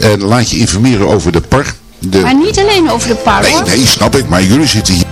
En laat je informeren over de par. De... Maar niet alleen over de par Nee, nee, snap ik. Maar jullie zitten hier.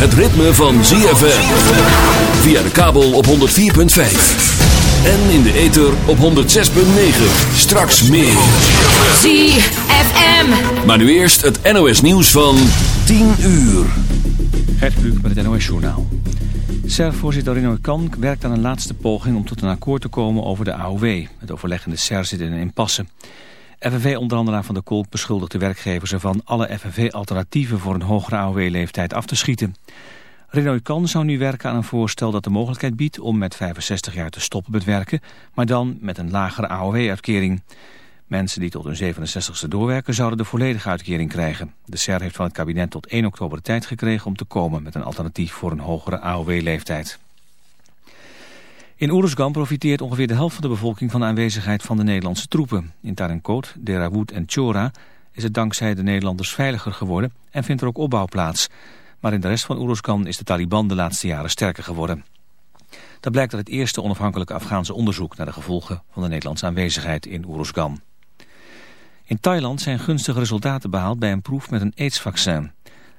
Het ritme van ZFM. Via de kabel op 104.5. En in de ether op 106.9. Straks meer. ZFM. Maar nu eerst het NOS nieuws van 10 uur. Gert Kluk met het NOS Journaal. SER-voorzitter Rino Kan werkt aan een laatste poging om tot een akkoord te komen over de AOW. Het overleg in de SER zit in een impasse. FNV-onderhandelaar Van der Kolk beschuldigt de werkgevers ervan alle FNV-alternatieven voor een hogere AOW-leeftijd af te schieten. Rino Kan zou nu werken aan een voorstel dat de mogelijkheid biedt om met 65 jaar te stoppen met werken, maar dan met een lagere AOW-uitkering. Mensen die tot hun 67ste doorwerken zouden de volledige uitkering krijgen. De SER heeft van het kabinet tot 1 oktober de tijd gekregen om te komen met een alternatief voor een hogere AOW-leeftijd. In Oeruzgan profiteert ongeveer de helft van de bevolking van de aanwezigheid van de Nederlandse troepen. In Tarinkot, Derawood en Chora is het dankzij de Nederlanders veiliger geworden en vindt er ook opbouw plaats. Maar in de rest van Oeruzgan is de Taliban de laatste jaren sterker geworden. Dat blijkt uit het eerste onafhankelijke Afghaanse onderzoek naar de gevolgen van de Nederlandse aanwezigheid in Oeruzgan. In Thailand zijn gunstige resultaten behaald bij een proef met een AIDS-vaccin.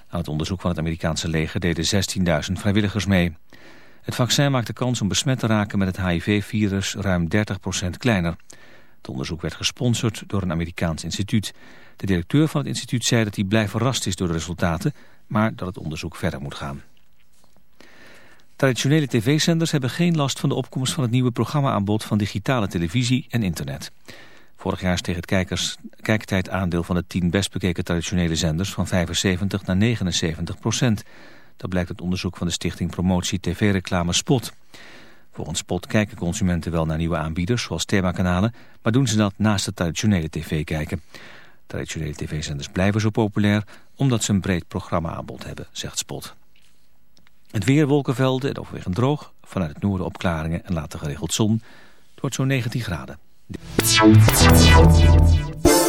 Aan het onderzoek van het Amerikaanse leger deden 16.000 vrijwilligers mee. Het vaccin maakt de kans om besmet te raken met het HIV-virus ruim 30% kleiner. Het onderzoek werd gesponsord door een Amerikaans instituut. De directeur van het instituut zei dat hij blij verrast is door de resultaten, maar dat het onderzoek verder moet gaan. Traditionele tv-zenders hebben geen last van de opkomst van het nieuwe programmaaanbod van digitale televisie en internet. Vorig jaar steeg het kijkers, kijktijdaandeel van de tien best bekeken traditionele zenders van 75 naar 79 procent. Dat blijkt uit onderzoek van de stichting Promotie TV-reclame Spot. Volgens Spot kijken consumenten wel naar nieuwe aanbieders, zoals themakanalen, maar doen ze dat naast het traditionele tv kijken. Traditionele tv-zenders blijven zo populair omdat ze een breed programmaaanbod hebben, zegt Spot. Het weer, wolkenvelden en overwegend droog. Vanuit het noorden opklaringen en later geregeld zon. Het wordt zo'n 19 graden.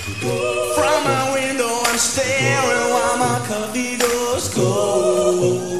From my window, I'm staring while my coffee goes cold.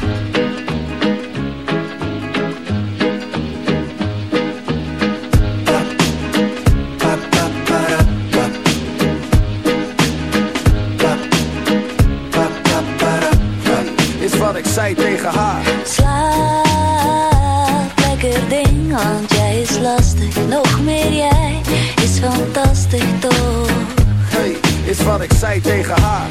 Tegen haar.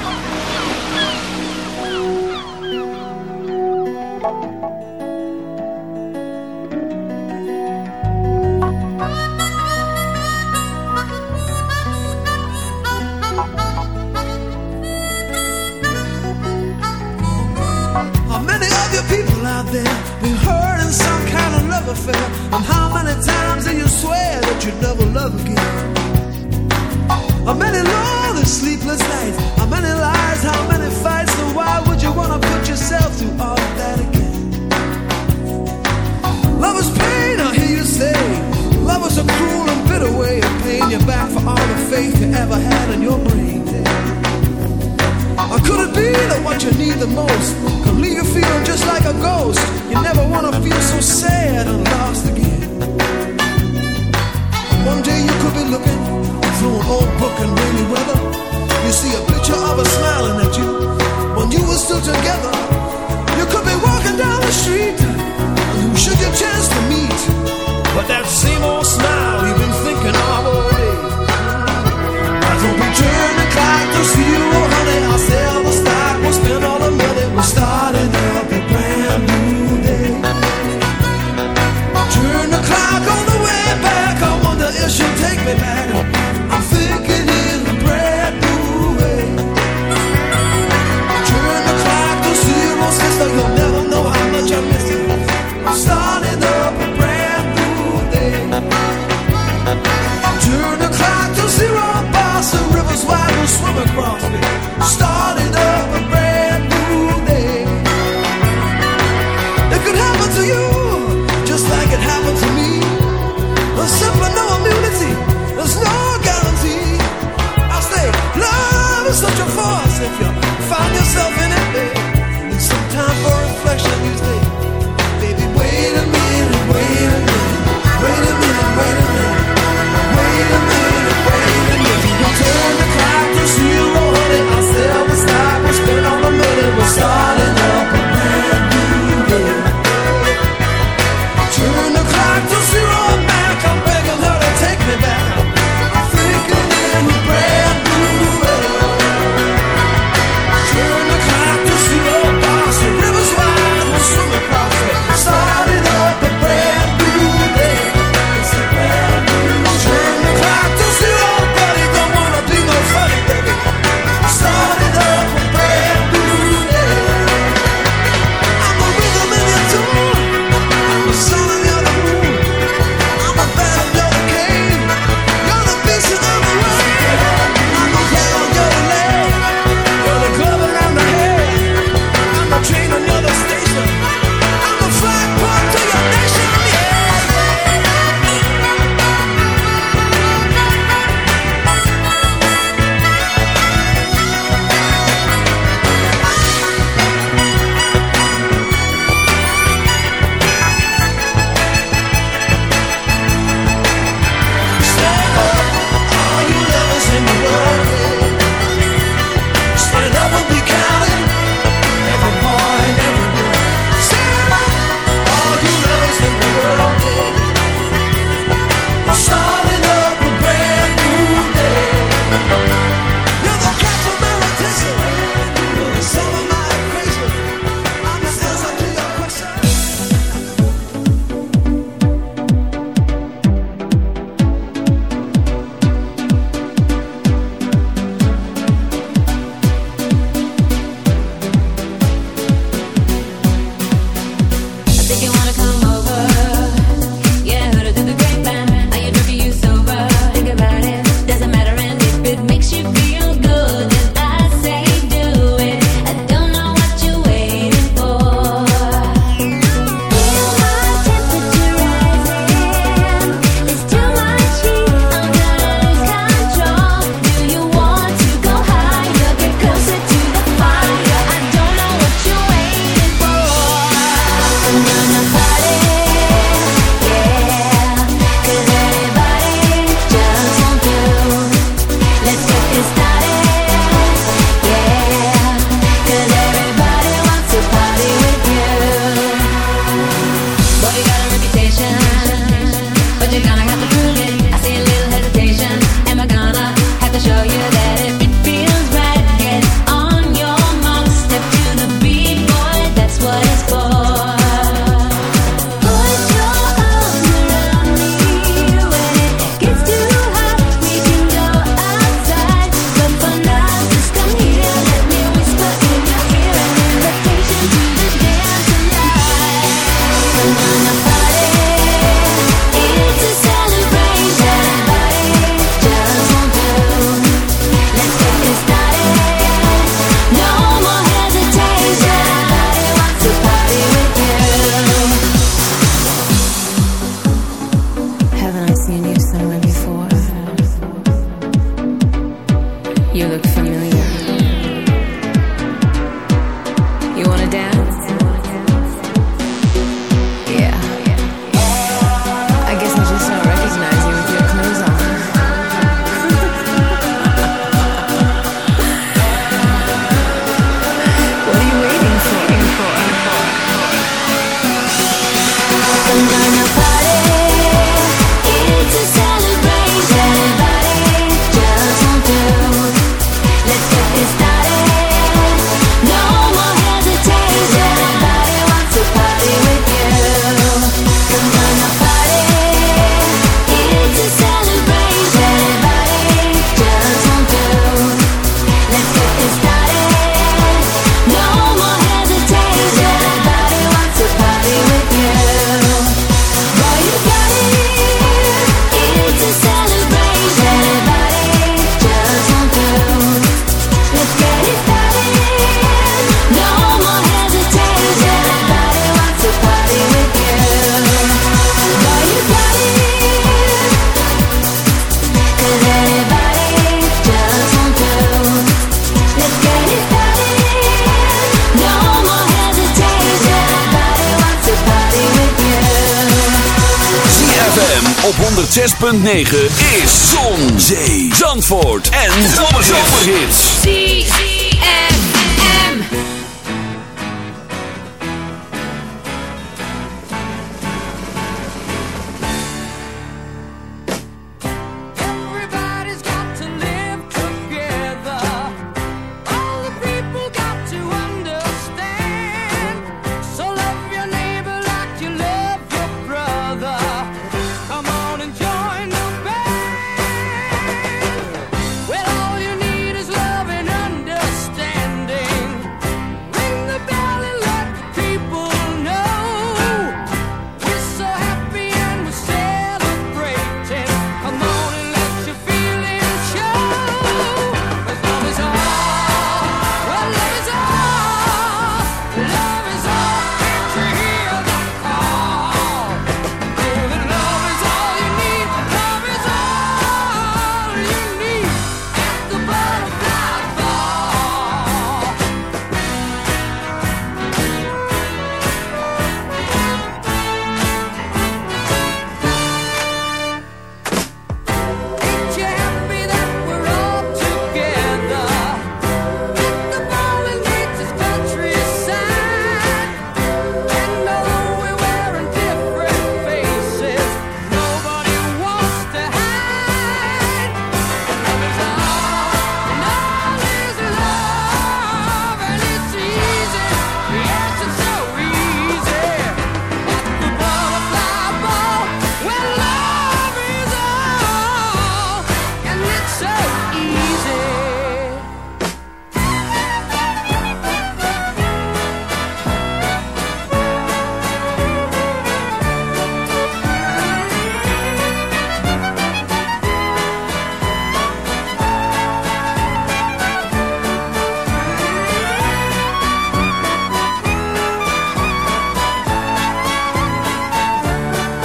106.9